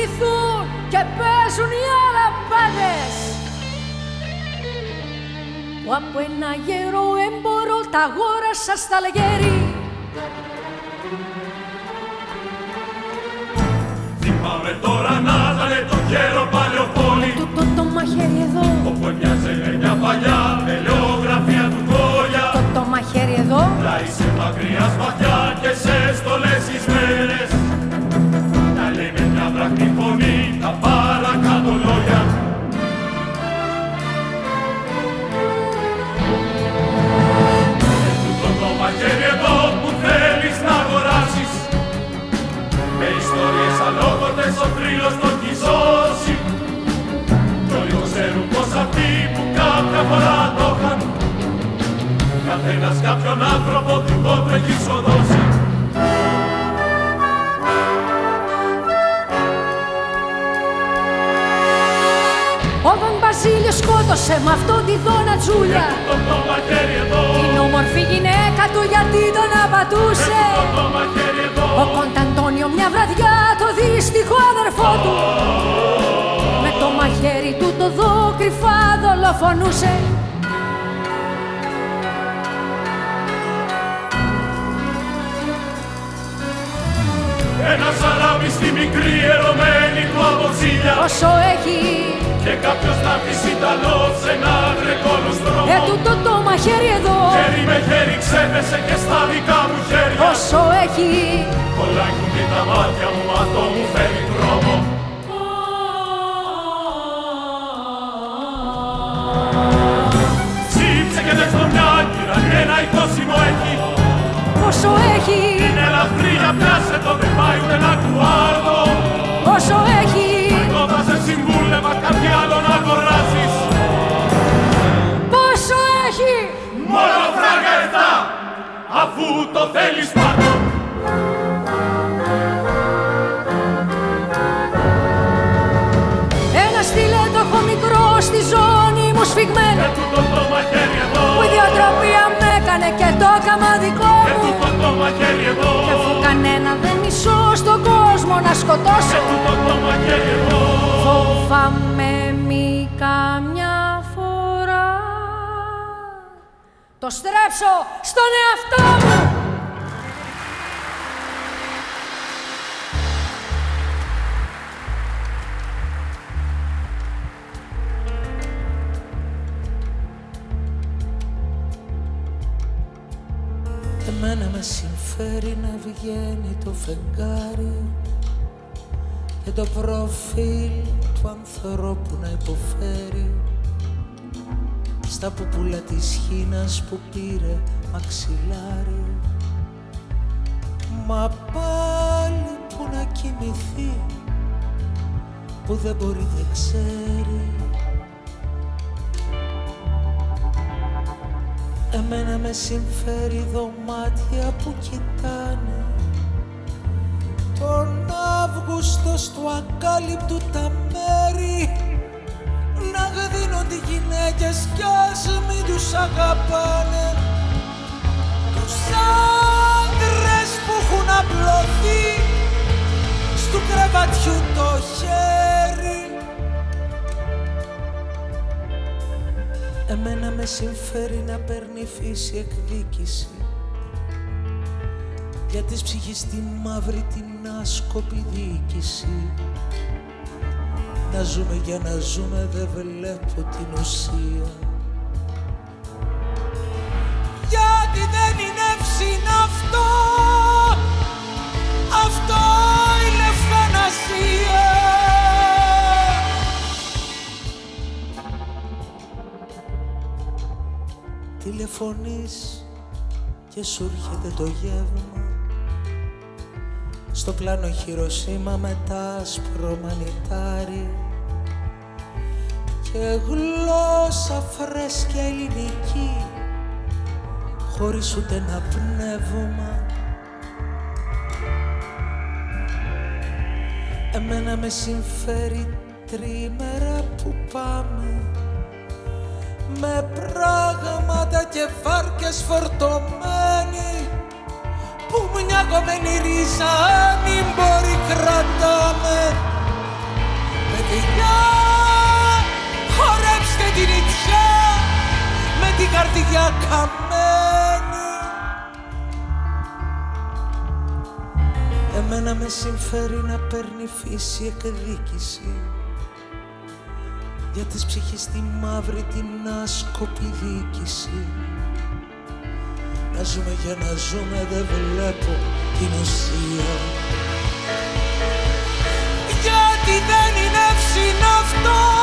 κινηθούν και παίζουν οι αλαμπάδες που από ένα γερό έμπορο τα αγόρασα στα Τι Θυμάμαι τώρα να ήταν το γέρο παλαιοπόλι το, το, το μαχαίρι εδώ. Όπου έμοιαζε μια παλιά ελαιογραφία του κόλια. Το, το μαχαίρι εδώ. Να σε μακριά σπαθιά και σε στολές εις τα παρακάτω λόγια. Με τούτο το μαχαίρι εδώ που θέλεις να αγοράσεις. Με ιστορίες αλόγωτες ο θρύλος τον κυζώσει Κι όλοι το ξέρουν πως αυτοί που κάποια φορά το είχαν. Καθένας κάποιον άνθρωπο δικό του έχει σοδώσει σκότωσε με αυτό τη δόνα τζούλια. Το το μαχαίρι εδώ. Την όμορφη γυναίκα του γιατί τον απατούσε. Το το μαχαίρι εδώ. Ο Κονταντώνιο μια βραδιά το δύστιχο αδερφό του. Με το μαχαίρι του το δω κρυφά δολοφονούσε. Ένα σαράβι στη μικρή ερωμένη του αποτσίλια Όσο έχει Και κάποιος να πει Ιταλός σε ένα γρεκόλος δρόμο ε τούτο το μαχαίρι εδώ. Χέρι με χέρι ξέπεσε και στα δικά μου χέρια. Όσο έχει. Πολλά έχουν δει τα μάτια μου, αυτό μου φέρει τρόμο. Ψήψε και δες το μια κύρα και ένα οικόσιμο έχει. Όσο έχει. Είναι ελαφριά πιάσε το δεν πάει ούτε να κουάρδο. Όσο έχει Μόνο φράγκα εφτά Αφού το θέλεις πάρ' Ένα στιλέτο έχω μικρό στη ζώνη μου σφιγμένο. Και τούτο το μαχαίρι εδώ. Που η ιδιοτροπία με έκανε και το έκαμα δικό Και μου. Τούτο το μαχαίρι εδώ. Κι αφού κανένα δεν μισώ στον κόσμο να Και σκοτώσω. Τούτο το μαχαίρι εδώ. Φοβάμαι μη καμιά Το στρέψω στον εαυτό μου. Εμένα με συμφέρει να βγαίνει το φεγγάρι και το προφίλ του ανθρώπου να υποφέρει στα πουπούλα της χίνας που πήρε μαξιλάρι. Μα πάλι που να κοιμηθεί που δεν μπορεί δεν ξέρει. Εμένα με συμφέρει δωμάτια που κοιτάνε. Τον Αύγουστο στο ακάλυπτου τα μέρη Να γδίνονται οι γυναίκες κι ας μην τους αγαπάνε. Τους άντρες που έχουν απλωθεί Στου κρεβατιού το χέρι. Εμένα με συμφέρει να παίρνει φύση εκδίκηση για της ψυχής τη μαύρη την άσκοπη διοίκηση Να ζούμε για να ζούμε δεν βλέπω την ουσία. Γιατί δεν είναι εύσυνα αυτό Αυτό είναι ευθανασία Τηλεφωνείς και σου έρχεται το γεύμα στο πλάνο Χειροσύμα με τα άσπρο μανιτάρι. Και γλώσσα φρέσκια ελληνική. Χωρίς ούτε ένα πνεύμα. Εμένα με συμφέρει τρίμερα που πάμε. Με πράγματα και βάρκες φορτωμένοι που μια κομμένη ρίζα μην μπορεί κρατάμε. Παιδιά, χορέψτε την ιτιά με καρδιά καμένη. Εμένα με συμφέρει να παίρνει φύση εκδίκηση. Για τις ψυχής τη μαύρη την άσκοπη δίκηση να ζούμε για να ζούμε δεν βλέπω την ουσία. Γιατί δεν είναι εύσυνο αυτό Αυτό;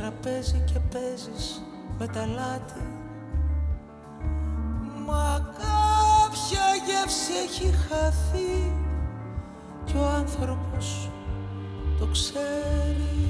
Τραπέζι και παίζεις με τα λάτι Μα κάποια γεύση έχει χαθεί και ο άνθρωπος το ξέρει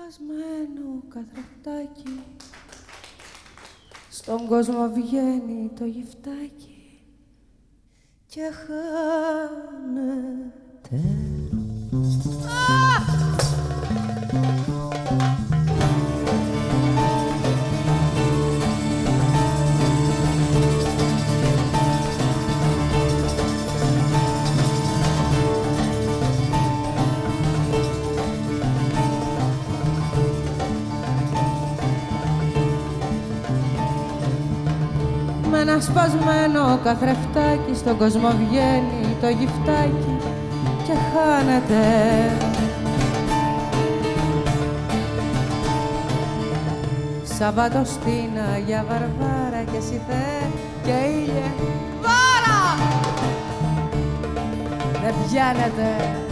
Σπασμένο καθρεφτάκι στον κόσμο βγαίνει το γυφτάκι και χάνεται. Σπασμένο καθρεφτάκι στον κόσμο βγαίνει το γυφτάκι και χάνεται. Σαββάτος στην Αγία Βαρβάρα και Σιθέ και ήλιε Βάρα! Δεν πιάνεται.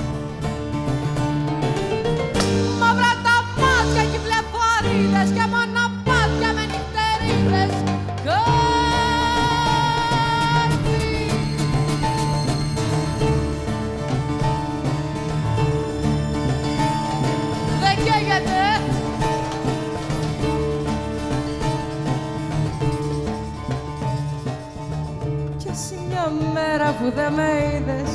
Που δεν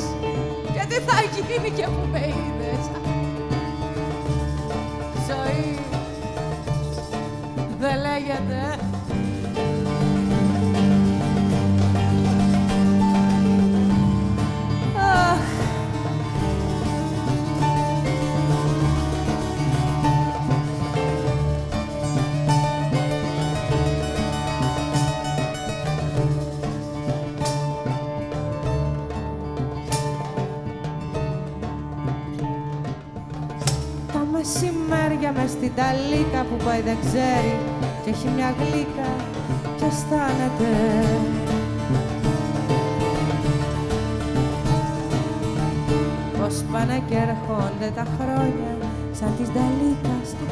στην ταλίκα που πάει δεν ξέρει και έχει μια γλύκα και αισθάνεται. Πως πάνε και έρχονται τα χρόνια σαν τις ταλίκα στα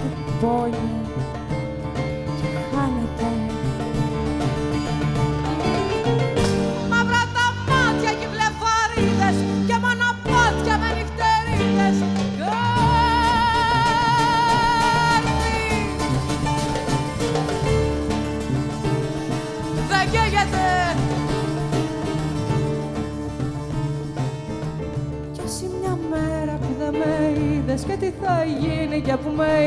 κουπόνια για που με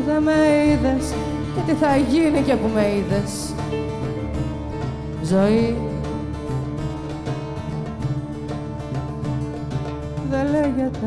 που δεν με είδες και τι θα γίνει και που με είδες. Ζωή δεν λέγεται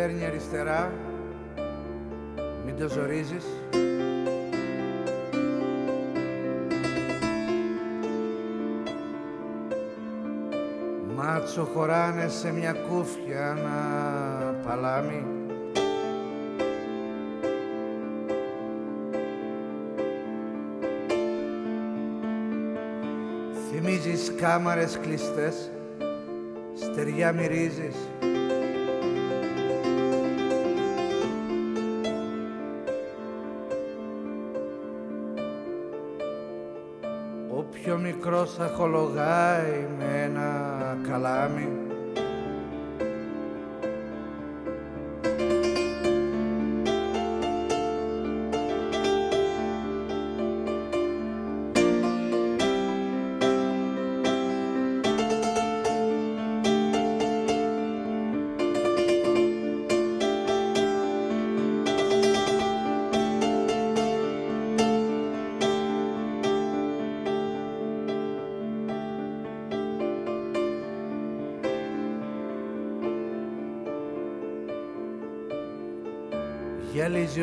παίρνει αριστερά, μην το ζορίζεις. Μάτσο χωράνε σε μια κούφια ένα παλάμι. Θυμίζεις κάμαρες κλειστές, στεριά μυρίζεις θα χολογάει με ένα καλάμι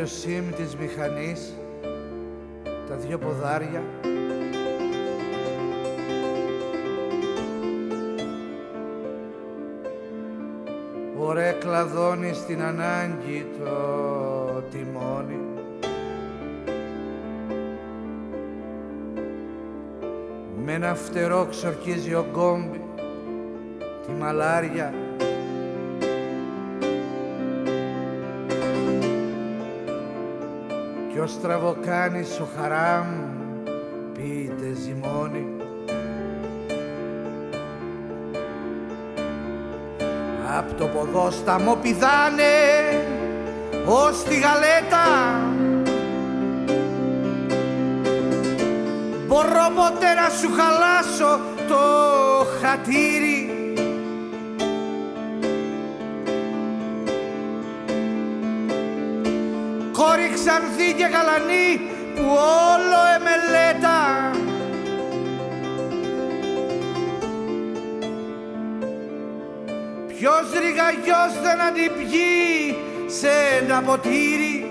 Γυαλίζει ο σίμ της μηχανής τα δυο ποδάρια. Ωραία κλαδώνει στην ανάγκη το τιμόνι. Με ένα φτερό ξορκίζει ο γκόμπι τη μαλάρια ο στραβοκάνης ο χαράμ πείτε ζυμώνει. Απ' το ποδόσταμο πηδάνε ως τη γαλέτα. Μπορώ ποτέ να σου χαλάσω το χατήρι ξανθή και γαλανή που όλο εμελέτα. Ποιος ρηγαγιός δεν αντιπιεί σε ένα ποτήρι;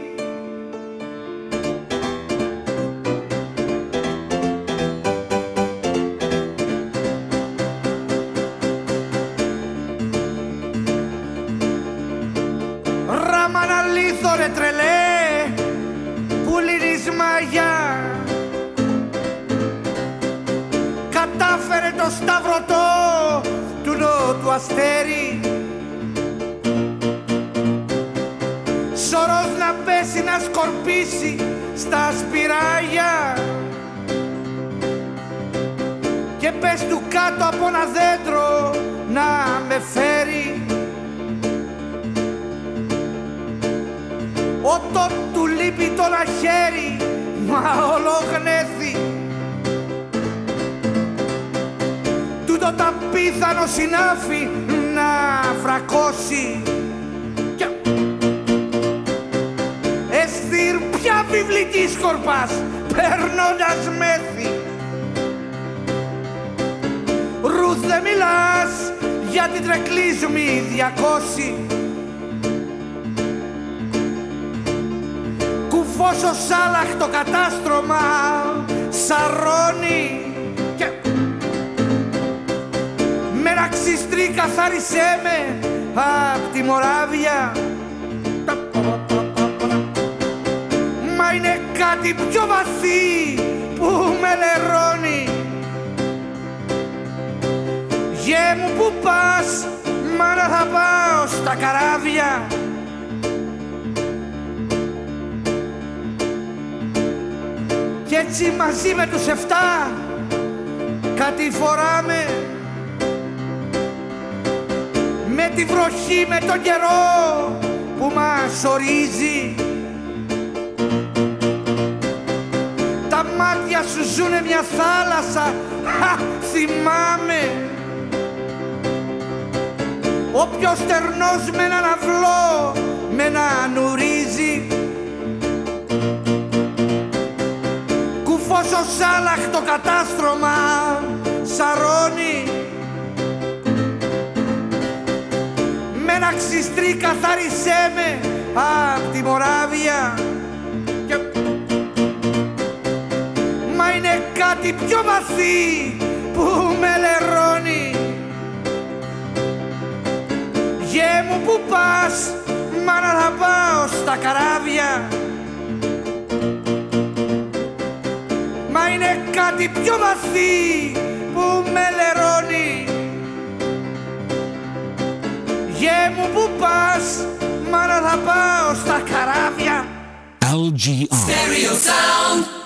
πας Μάνα θα πάω στα καράβια. Μα είναι κάτι πιο βαθύ που με λερώνει. Γε μου που πας Μάνα θα πάω στα καράβια. LGR Stereo Sound.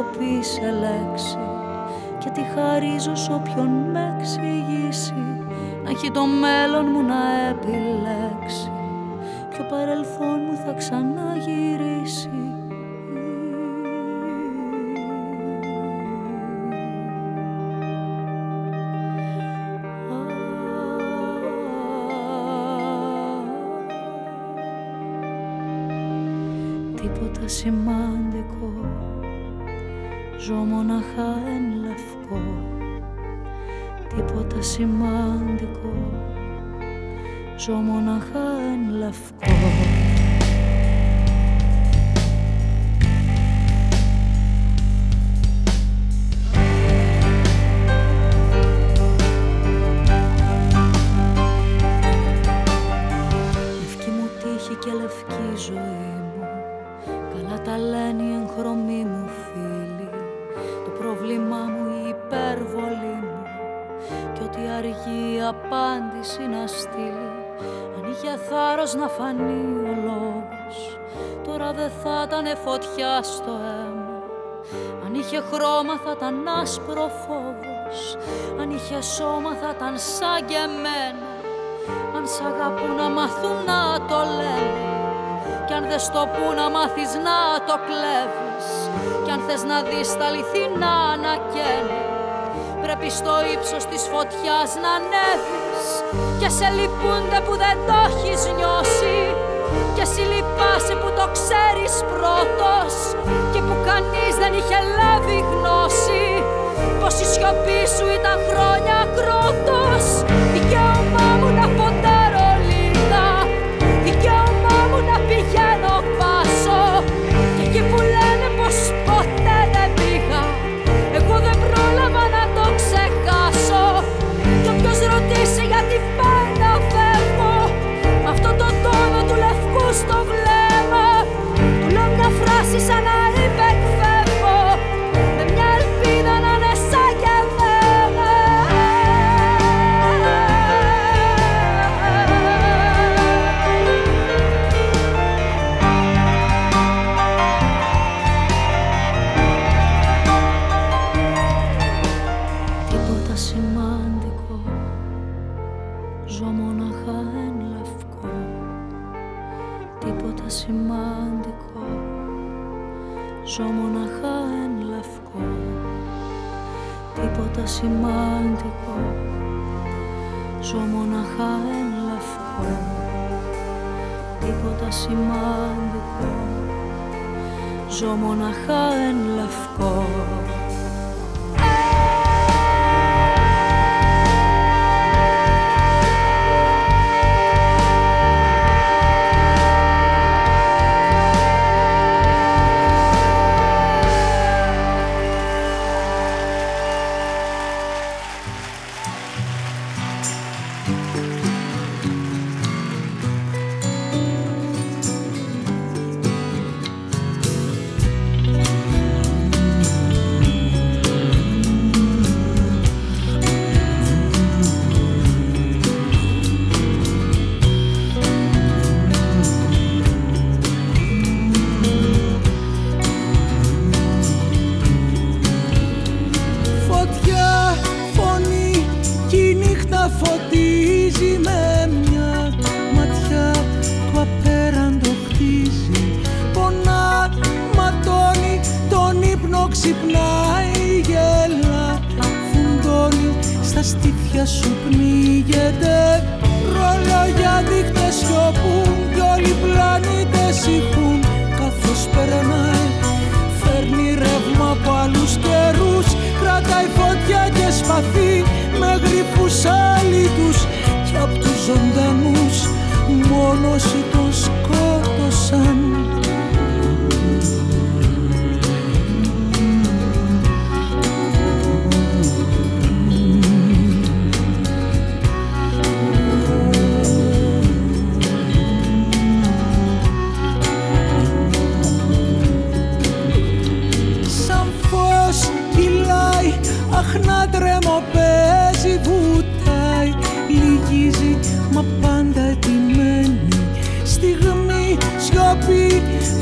ντροπή σε λέξη και τη χαρίζω σ' όποιον με εξηγήσει. Να έχει το μέλλον μου να επιλέξει. τίποτα σημαντικό. Ζω μοναχά εν λευκό. Χρώμα θα ήταν άσπρο φόβος αν είχε σώμα θα ήταν σαν και εμένα. Αν σ' αγαπούν να μάθουν να το λένε κι αν δεν στο πού να μάθεις να το κλέβεις κι αν θες να δεις τα αληθινά να καίνε. Πρέπει στο ύψος της φωτιάς να ανέβεις και σε λυπούνται που δεν το έχεις νιώσει και εσύ λυπάσαι που το ξέρεις πρώτος και που κανείς δεν είχε λάβει γνώση πως η σιωπή σου ήταν χρόνια κρότος δικαίωμά μου να Ζω μοναχά εν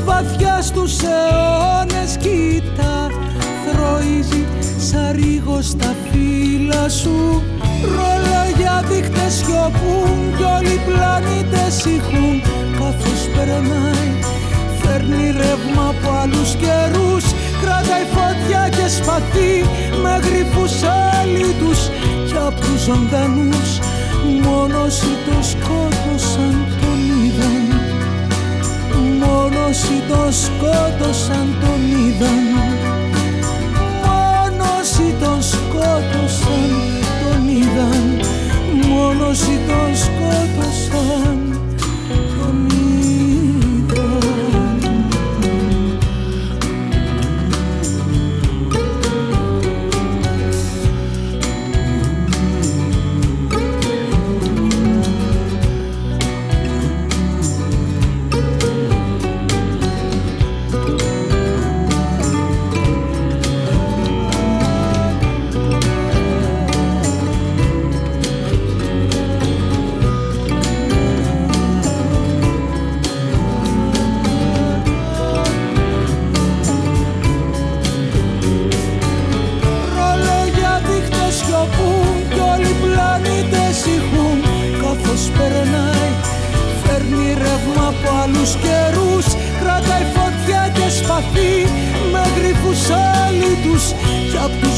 βαθιά στους αιώνες κοίτα θροίζει σαν ρίγο στα φύλλα σου. Ρόλα για δείχτες σιωπούν κι όλοι οι πλανήτες ηχούν. Καθώς περνάει φέρνει ρεύμα από άλλους καιρούς. Κρατάει φωτιά και σπαθί με γρυφούς αλήτους κι απ' τους ζωντανούς μόνος σου το σκότωσαν. Όσοι το σκότωσαν τον είδαν. Μόνο όσοι το σκότωσαν τον είδαν. Μόνο όσοι τον σκότωσαν.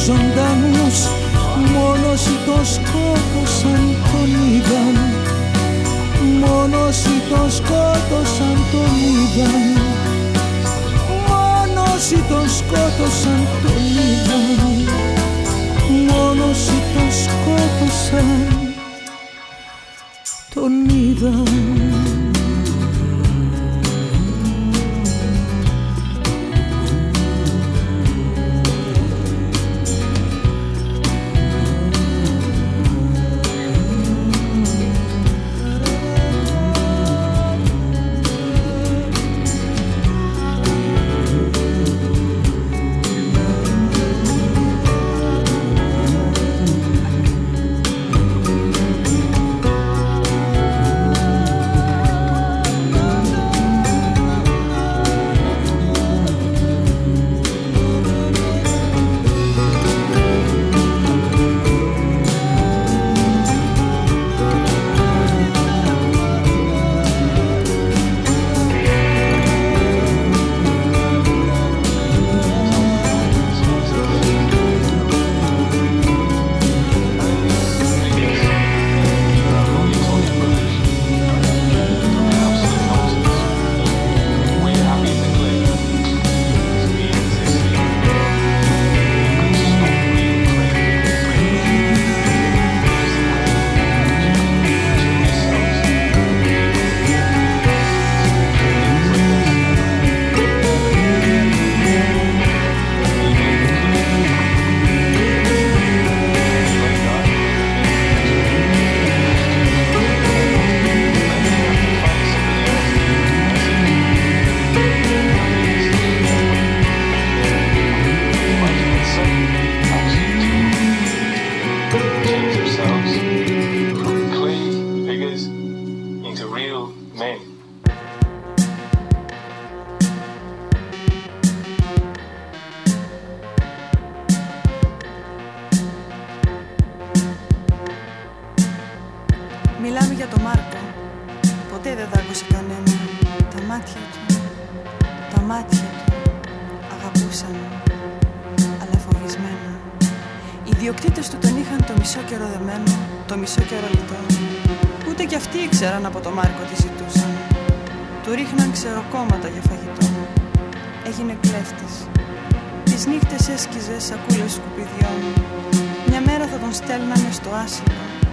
Ζωντανούς μόνος ή το σκότωσαν τον είδαν. Μόνος ή το σκότωσαν τον είδαν. Μόνος ή το σκότωσαν τον είδαν. Μόνος ή το σκότωσαν τον είδαν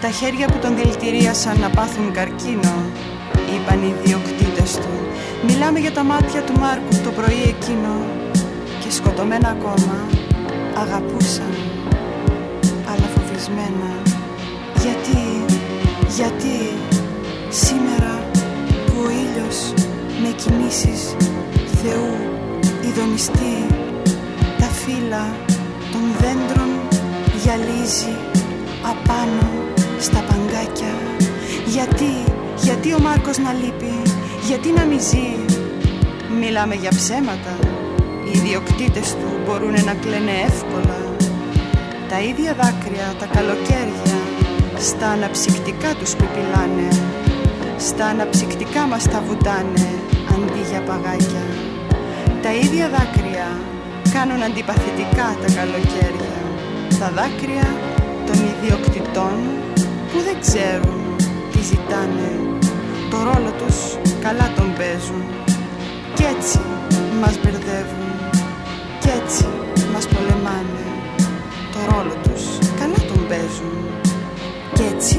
Τα χέρια που τον δηλητηρίασαν να πάθουν καρκίνο Είπαν οι διοκτήτες του. Μιλάμε για τα μάτια του Μάρκου το πρωί εκείνο Και σκοτωμένα ακόμα Αγαπούσαν Αλλά φοβισμένα. Γιατί Γιατί Σήμερα που ο ήλιος με κινήσεις Θεού ειδονιστή τα φύλλα των δέντρων γυαλίζει απάνω στα παγκάκια. Γιατί, γιατί ο Μάρκος να λείπει γιατί να μη ζει. Μιλάμε για ψέματα. Οι ιδιοκτήτες του μπορούν να κλαίνε εύκολα. Τα ίδια δάκρυα τα καλοκαίρια στα αναψυκτικά τους πιπιλάνε στα αναψυκτικά μας τα βουτάνε αντί για παγάκια. Τα ίδια δάκρυα κάνουν αντιπαθητικά τα καλοκαίρια. Τα δάκρυα των ιδιοκτητών που δεν ξέρουν τι ζητάνε. Το ρόλο τους καλά τον παίζουν. Κι έτσι μας μπερδεύουν. Κι έτσι μας πολεμάνε. Το ρόλο τους καλά τον παίζουν. Κι έτσι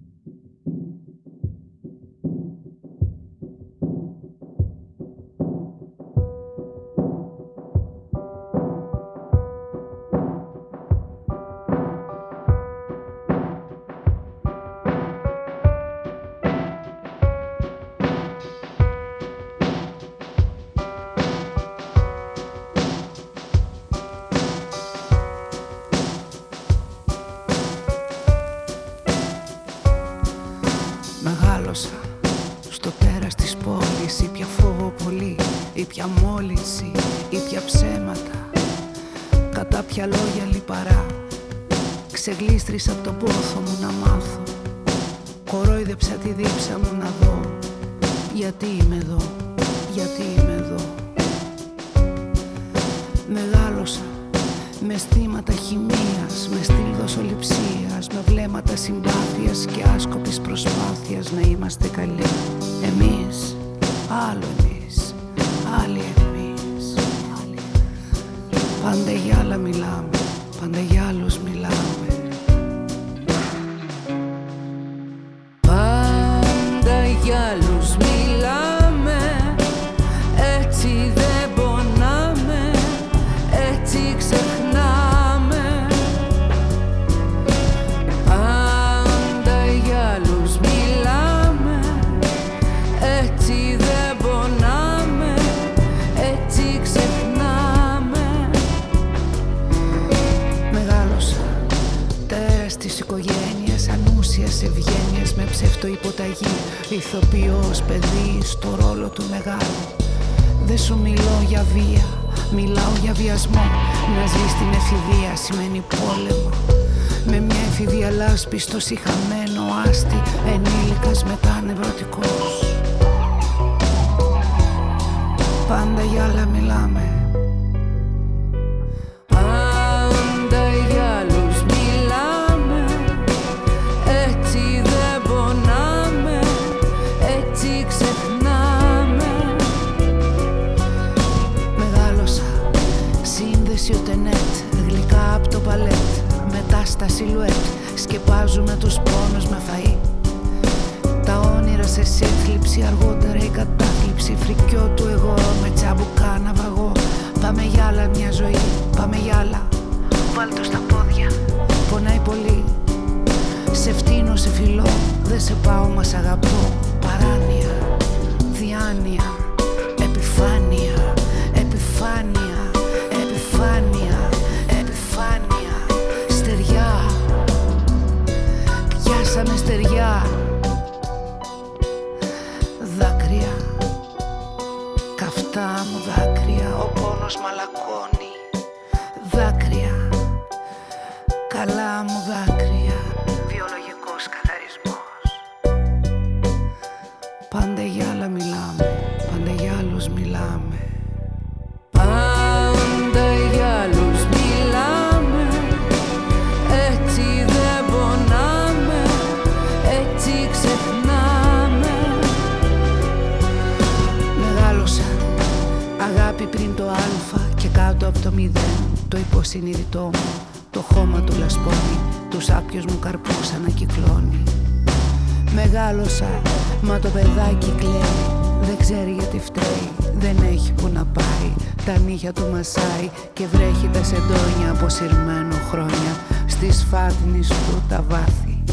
νύχια του Μασάι και βρέχει τα σεντόνια από σειρμένο χρόνια στις φάτνης του τα βάθη.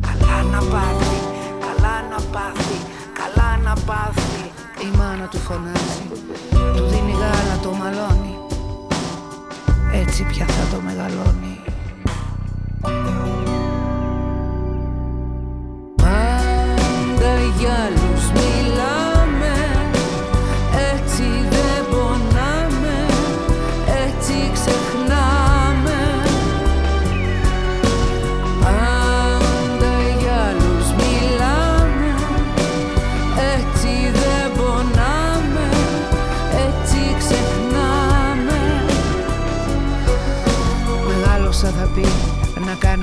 Καλά να πάθει, καλά να πάθει, καλά να πάθει η μάνα του φωνάζει, του δίνει γάλα το μαλώνει έτσι πια θα το μεγαλώνει.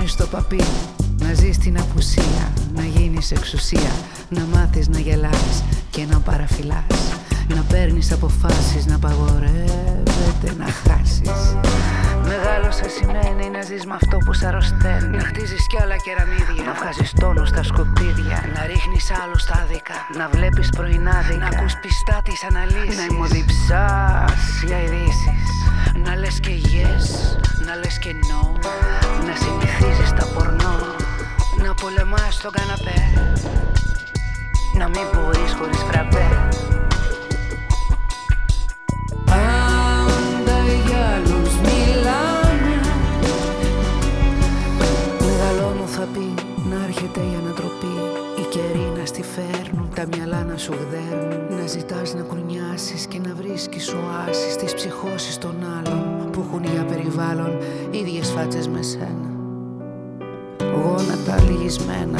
Στο παπτί. παπί Να ζεις την απουσία, να γίνεις εξουσία Να μάθεις να γελάς και να παραφυλάς. Να παίρνεις αποφάσεις, να παγορεύεται να χάσεις Μεγάλωσα σημαίνει να ζεις με αυτό που σ' αρρωσταίνει Να χτίζεις κι άλλα κεραμίδια Να βγάζεις τόνο στα σκουπίδια Να ρίχνεις άλλους στα δικά Να βλέπεις πρωινάδικα Να ακούς πιστά τις αναλύσεις. Να ημωδιψάς για ειδήσεις. Να λες και yes λες και no Να συνηθίζεις τα πορνό Να πολεμάς στον καναπέ. Να μην μπορείς χωρίς φραπέ. Τα μυαλά να σου γδέρνουν. Να ζητάς να κουνιάσεις και να βρίσκεις οάσεις Στις ψυχώσεις των άλλων. που έχουν για περιβάλλον ίδιες φάτσες με σένα. Γόνατα λυγισμένα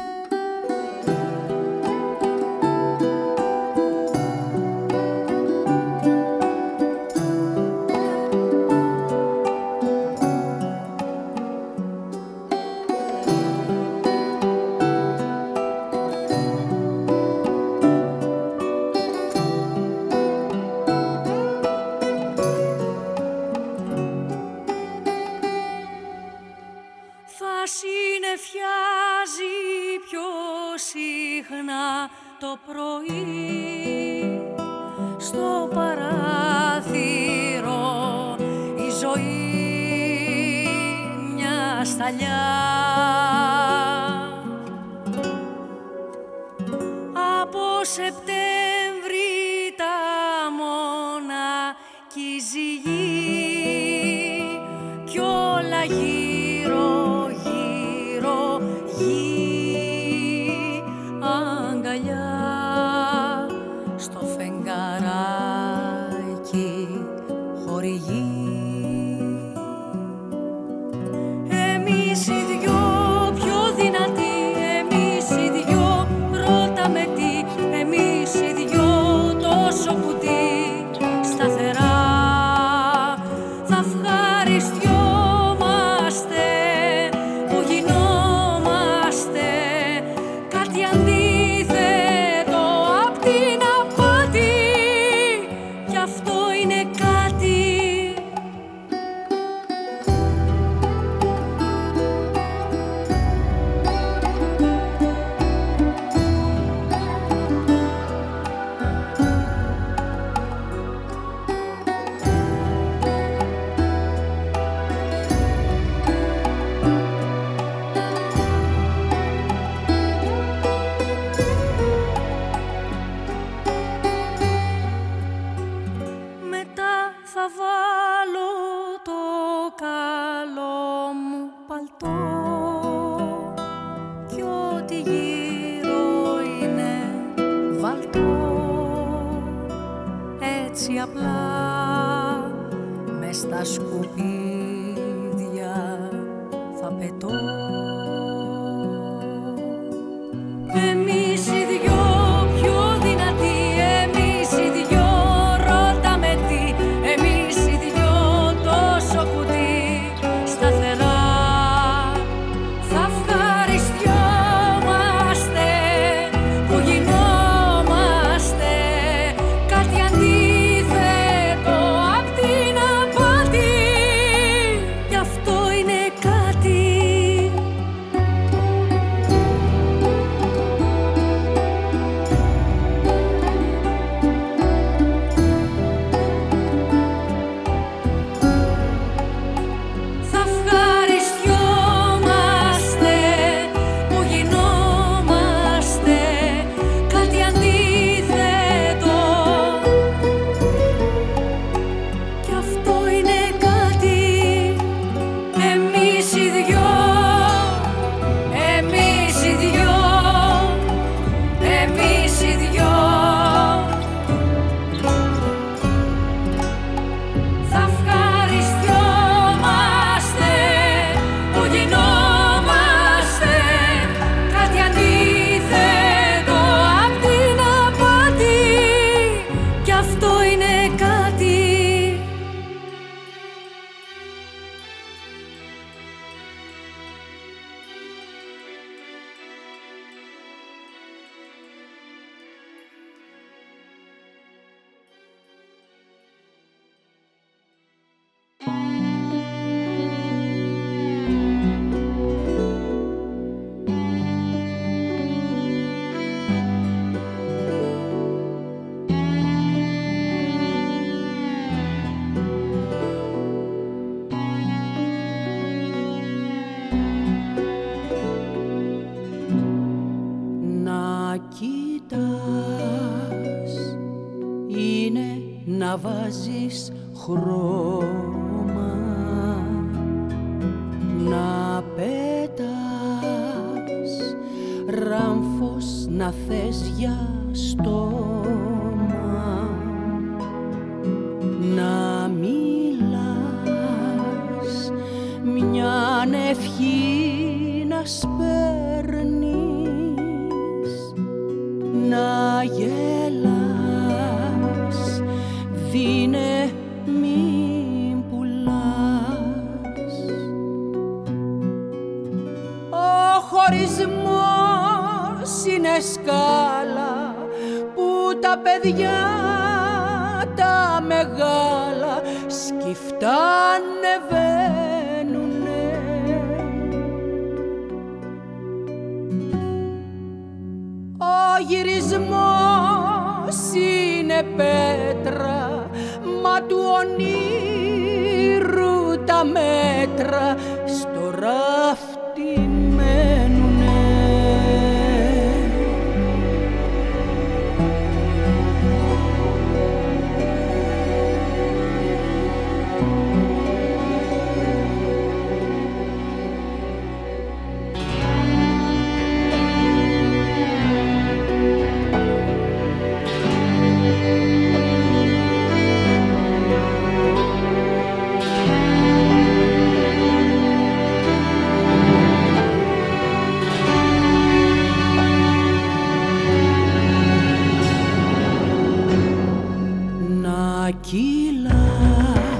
κοιλάς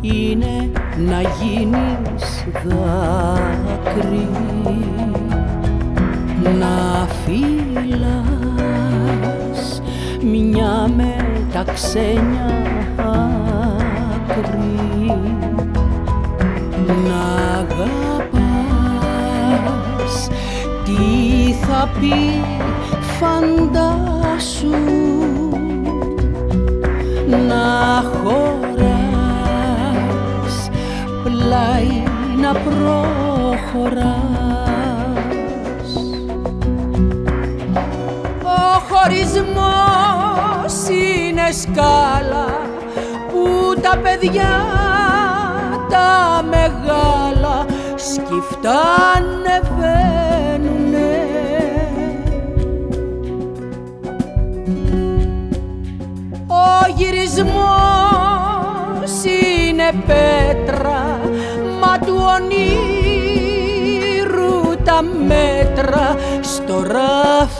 είναι να γίνεις δάκρυ. Να φύλας μια με τα άκρη. Να αγαπάς τι θα πει φαντάσου να χωράς πλάι να προχωράς. Ο χωρισμός είναι σκάλα που τα παιδιά τα μεγάλα σκυφτάνε βέβαια ορισμός είναι πέτρα μα του ονείρου τα μέτρα. Στο ράφι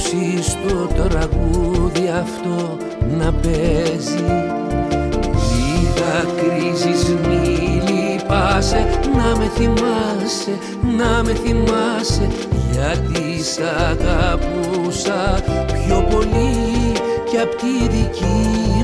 ακούσεις το τραγούδι αυτό να παίζει. Μη δακρύζεις, μη λυπάσαι, να με θυμάσαι, να με θυμάσαι γιατί σ' αγαπούσα πιο πολύ και απ' τη δική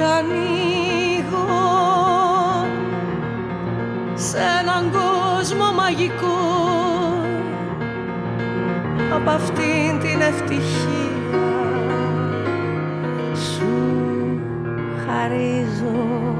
κι ανοίγω σε έναν κόσμο μαγικό. Από αυτήν την ευτυχία σου χαρίζω.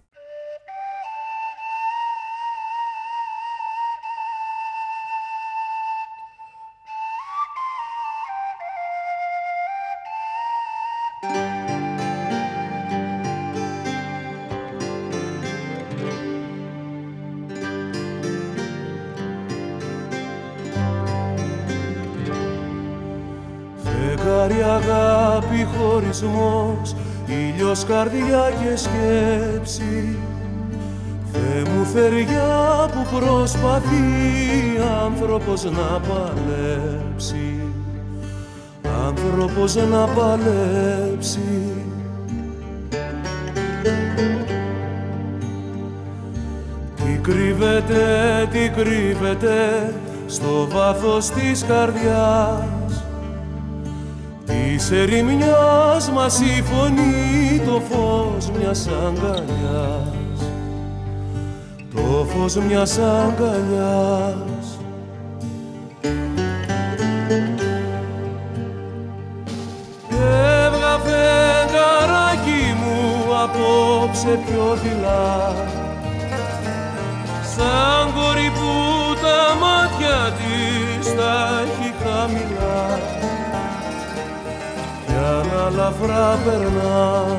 Άνθρωπος να παλέψει. Άνθρωπος να παλέψει. Τι κρύβεται, τι κρύβεται στο βάθος της καρδιάς. Της ερημιάς μας η φωνή το φως μιας αγκαλιάς. Το φως μιας αγκαλιάς δειλά Σαν κορή που τα μάτια της τα έχει χαμηλά. Κι ένα λαφρά περνά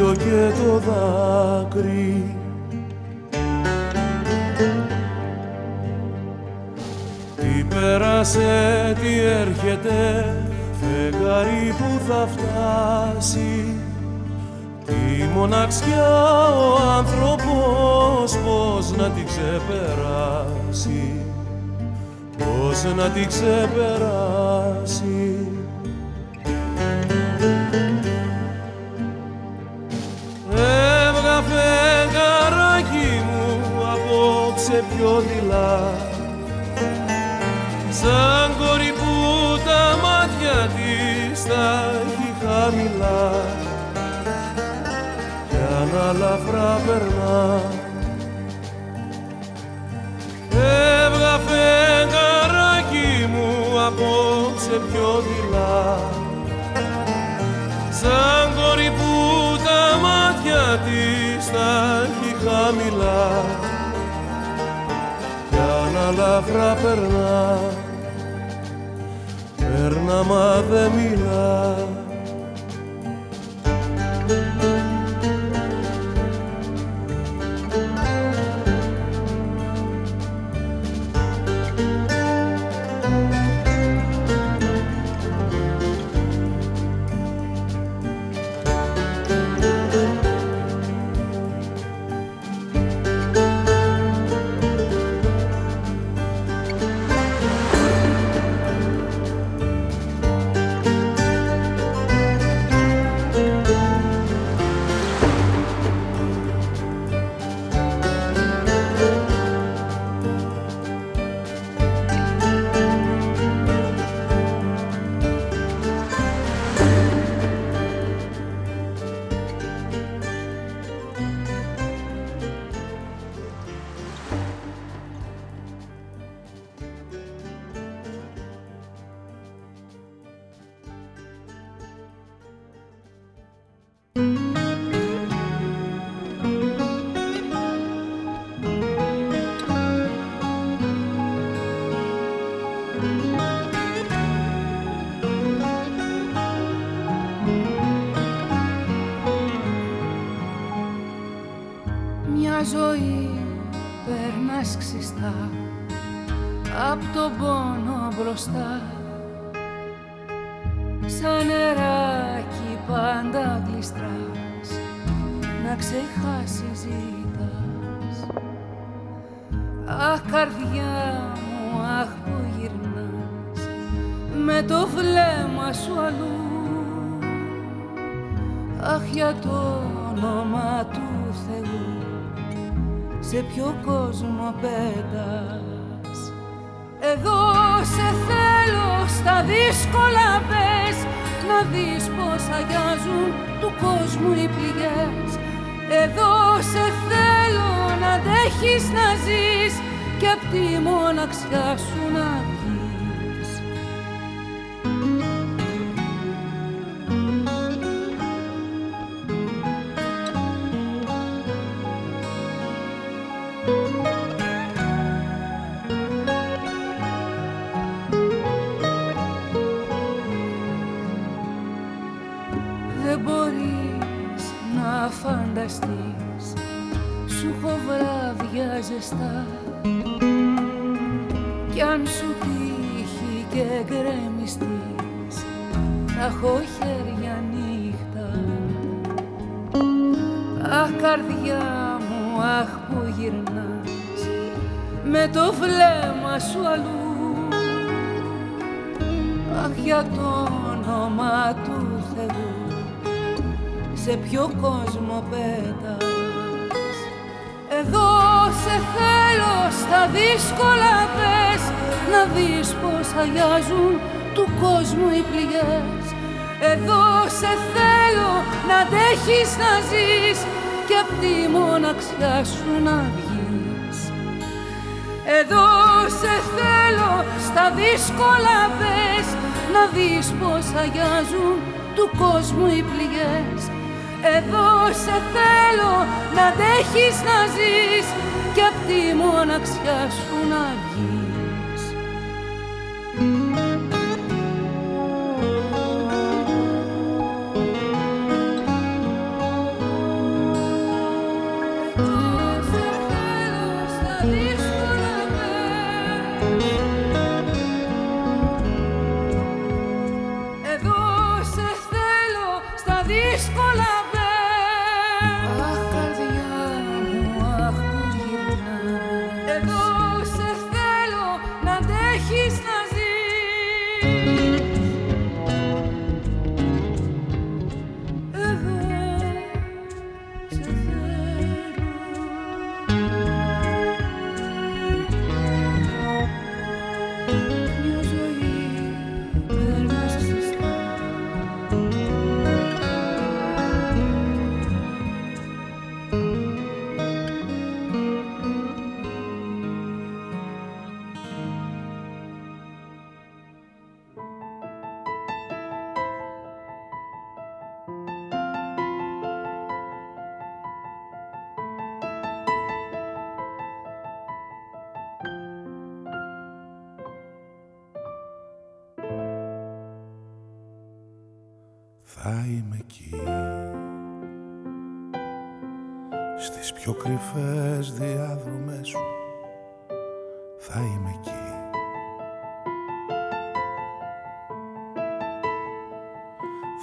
το γέλιο και το δάκρυ. Τι πέρασε, τι έρχεται φεγγάρι που θα φτάσει. Τη μοναξιά ο άνθρωπος πώς να την ξεπεράσει. Πώς να την ξεπεράσει Σαν κορή που τα μάτια της τα έχει χαμηλά. Κι ένα λαφρά περνά. Έβγα φεγγαράκι μου απόψε πιο δειλά Κι ένα λαφρά περνά. Περνά μα δεν μιλάς σου αλλού. Αχ για το όνομα του Θεού σε ποιο κόσμο πέτας. Εδώ σε θέλω στα δύσκολα πες να δεις πως αγιάζουν του κόσμου οι πληγές. Εδώ σε θέλω να αντέχεις να ζεις και απ' τη μοναξιά σου να πως αγιάζουν του κόσμου οι πληγές. Εδώ σε θέλω να αντέχεις να ζεις και απ' τη μοναξιά σου να βγεις. Εδώ σε θέλω στα δύσκολα πες να δεις πως αγιάζουν του κόσμου οι πληγές. Εδώ σε θέλω να αντέχεις να ζεις και απ' τη μοναξιά σου να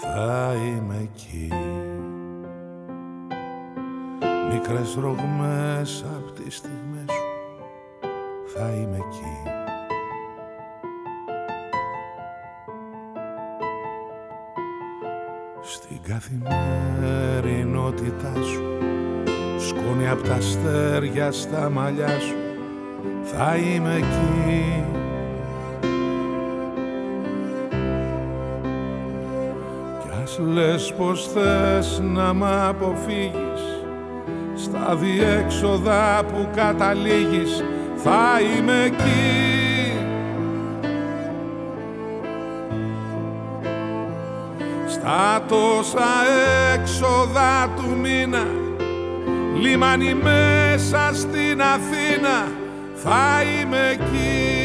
Θα είμαι εκεί. Μικρές ρογμές απ' τις στιγμές σου. Θα είμαι εκεί. Στην καθημερινότητά σου Σκόνη απ' τα αστέρια στα μαλλιά σου Θα είμαι εκεί λες πως θες να μ' αποφύγεις. Στα διέξοδα που καταλήγεις Θα είμαι εκεί. Στα τόσα έξοδα του μήνα Λιμάνι μέσα στην Αθήνα Θα είμαι εκεί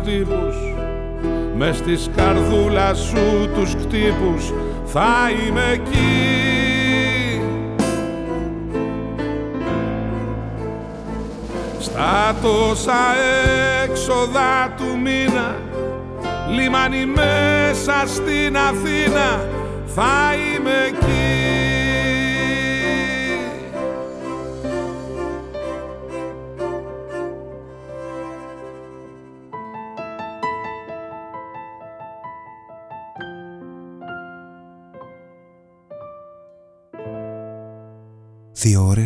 τύπους Μες στη καρδούλας σου τους κτύπους Θα είμαι εκεί. Στα τόσα έξοδα του μήνα Λιμάνι μέσα στην Αθήνα Θα είμαι εκεί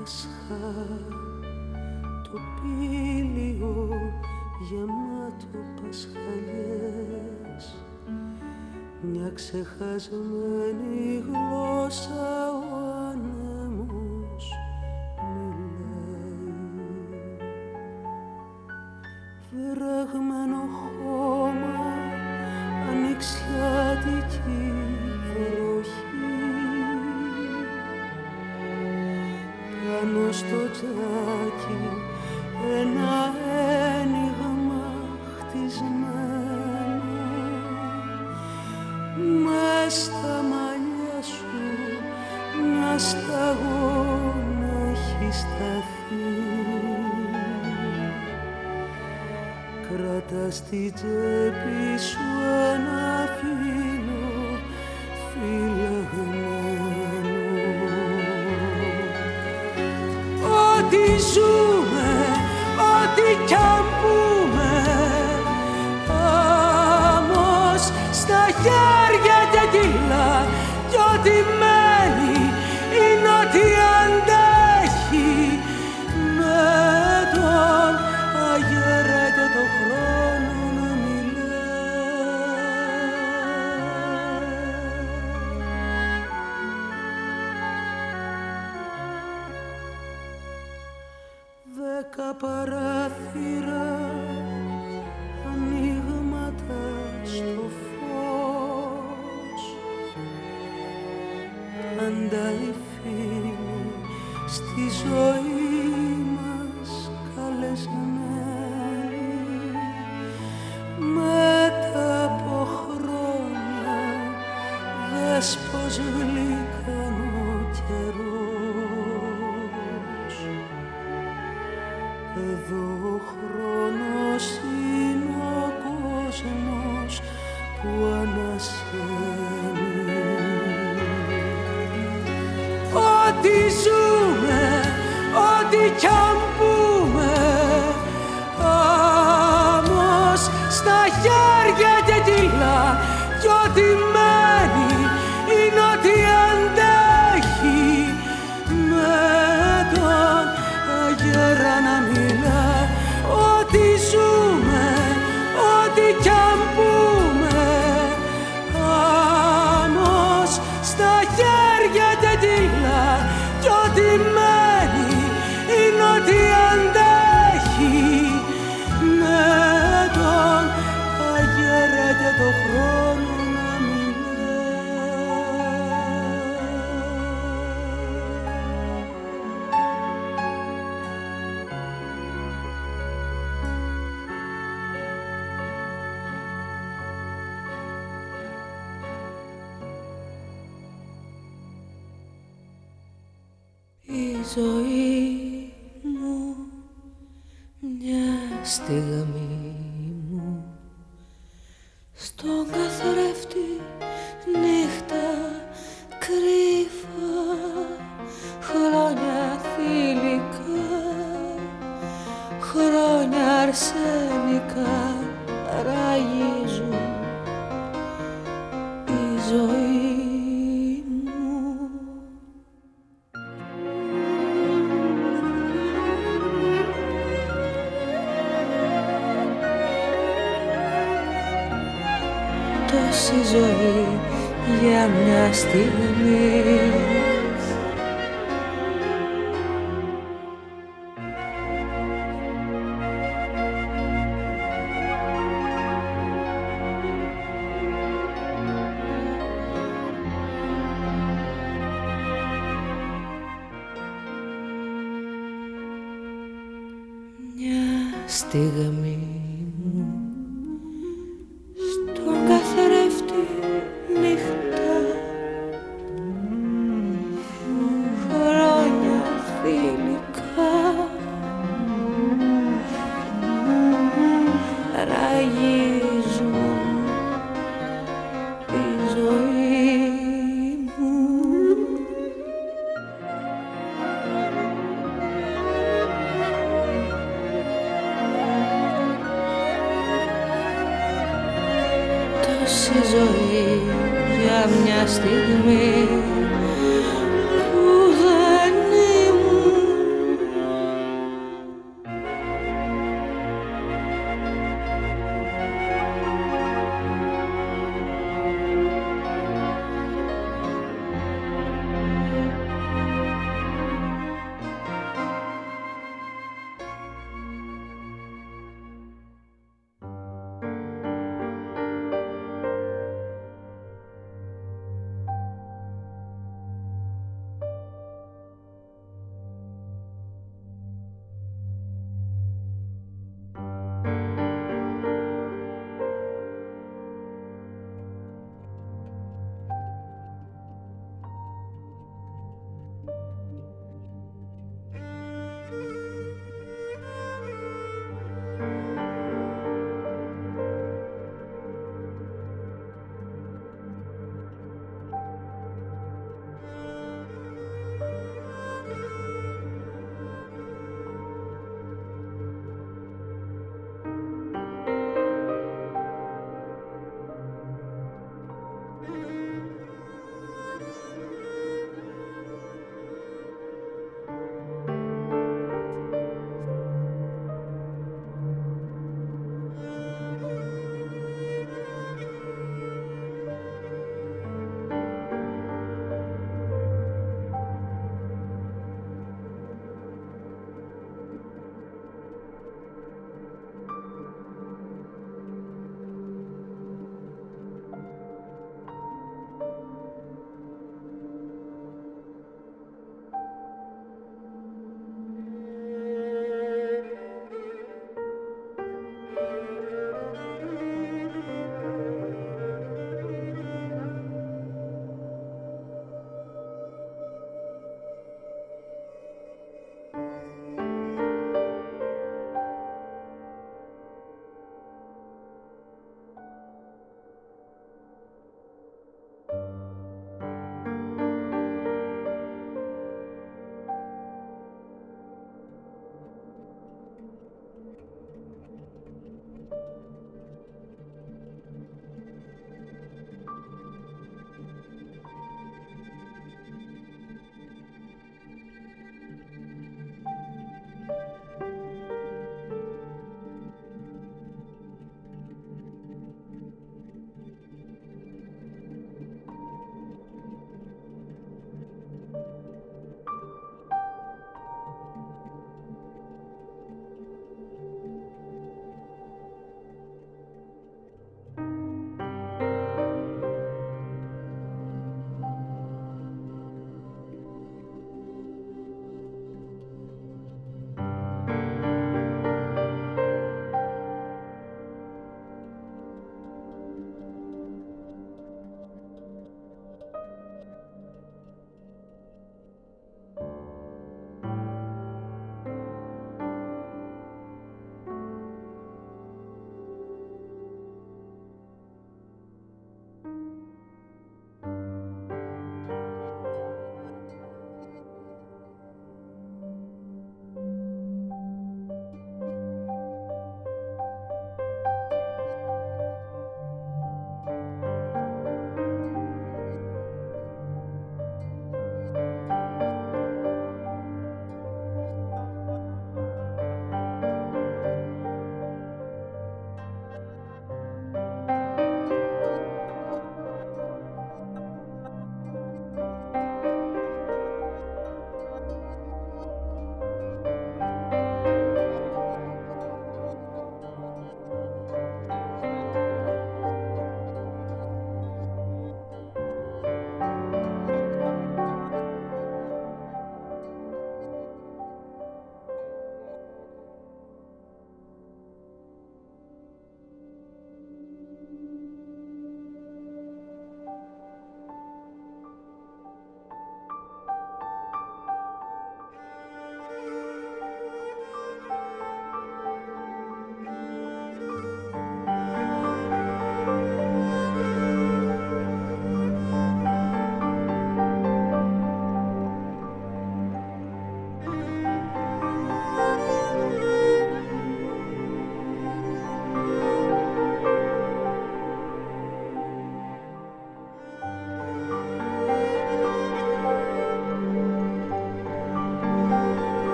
Πάσχα το πήλιο γεμάτο πασχαλιές. Μια ξεχασμένη γλώσσα αρσενικά.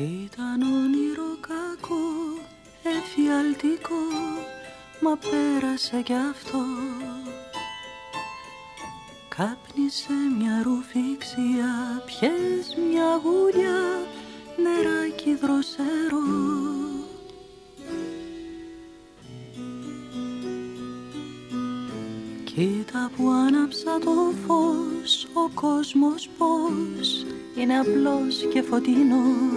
Ήταν όνειρο κακό, εφιαλτικό, μα πέρασε κι αυτό. Κάπνισε μια ρουφήξια, πιες μια γουλιά, νεράκι δροσερό. Κοίτα που άναψα το φως, ο κόσμος πως είναι απλός και φωτεινός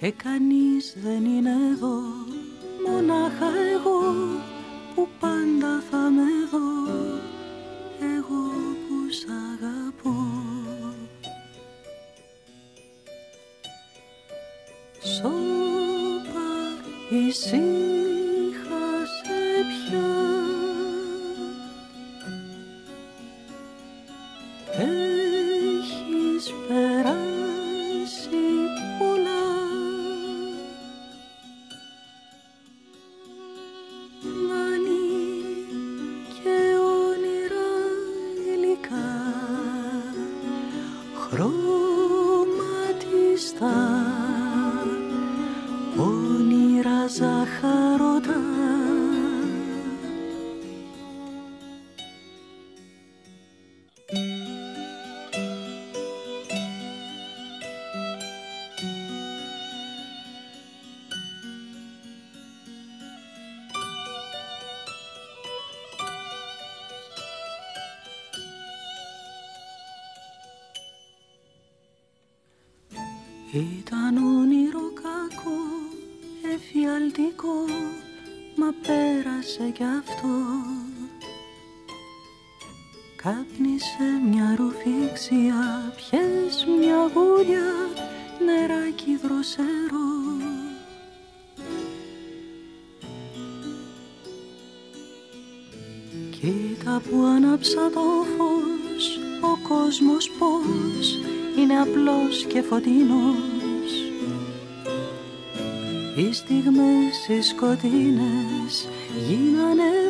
και κανείς δεν είναι εδώ, μονάχα εγώ που πάντα θα με δω, εγώ που σ' αγαπώ. Σώπα εσύ και φωτεινός. Οι στιγμές οι σκοτεινές γίνανε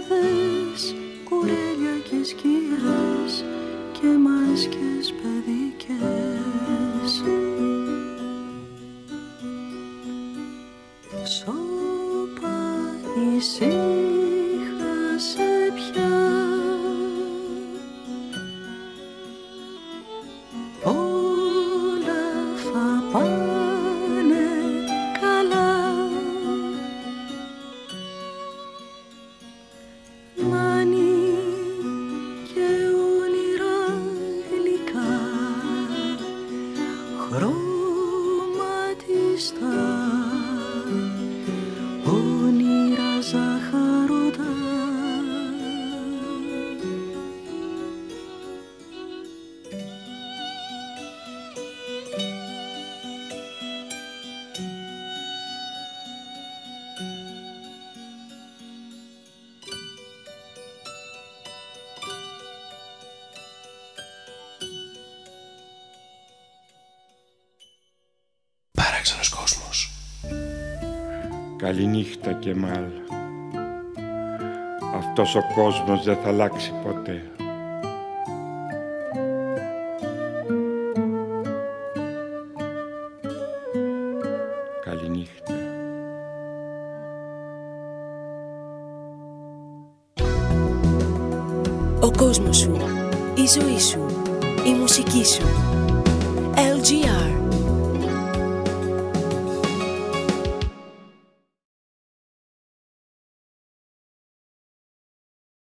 Καληνύχτα και μάλ. Αυτός ο κόσμος δεν θα αλλάξει ποτέ.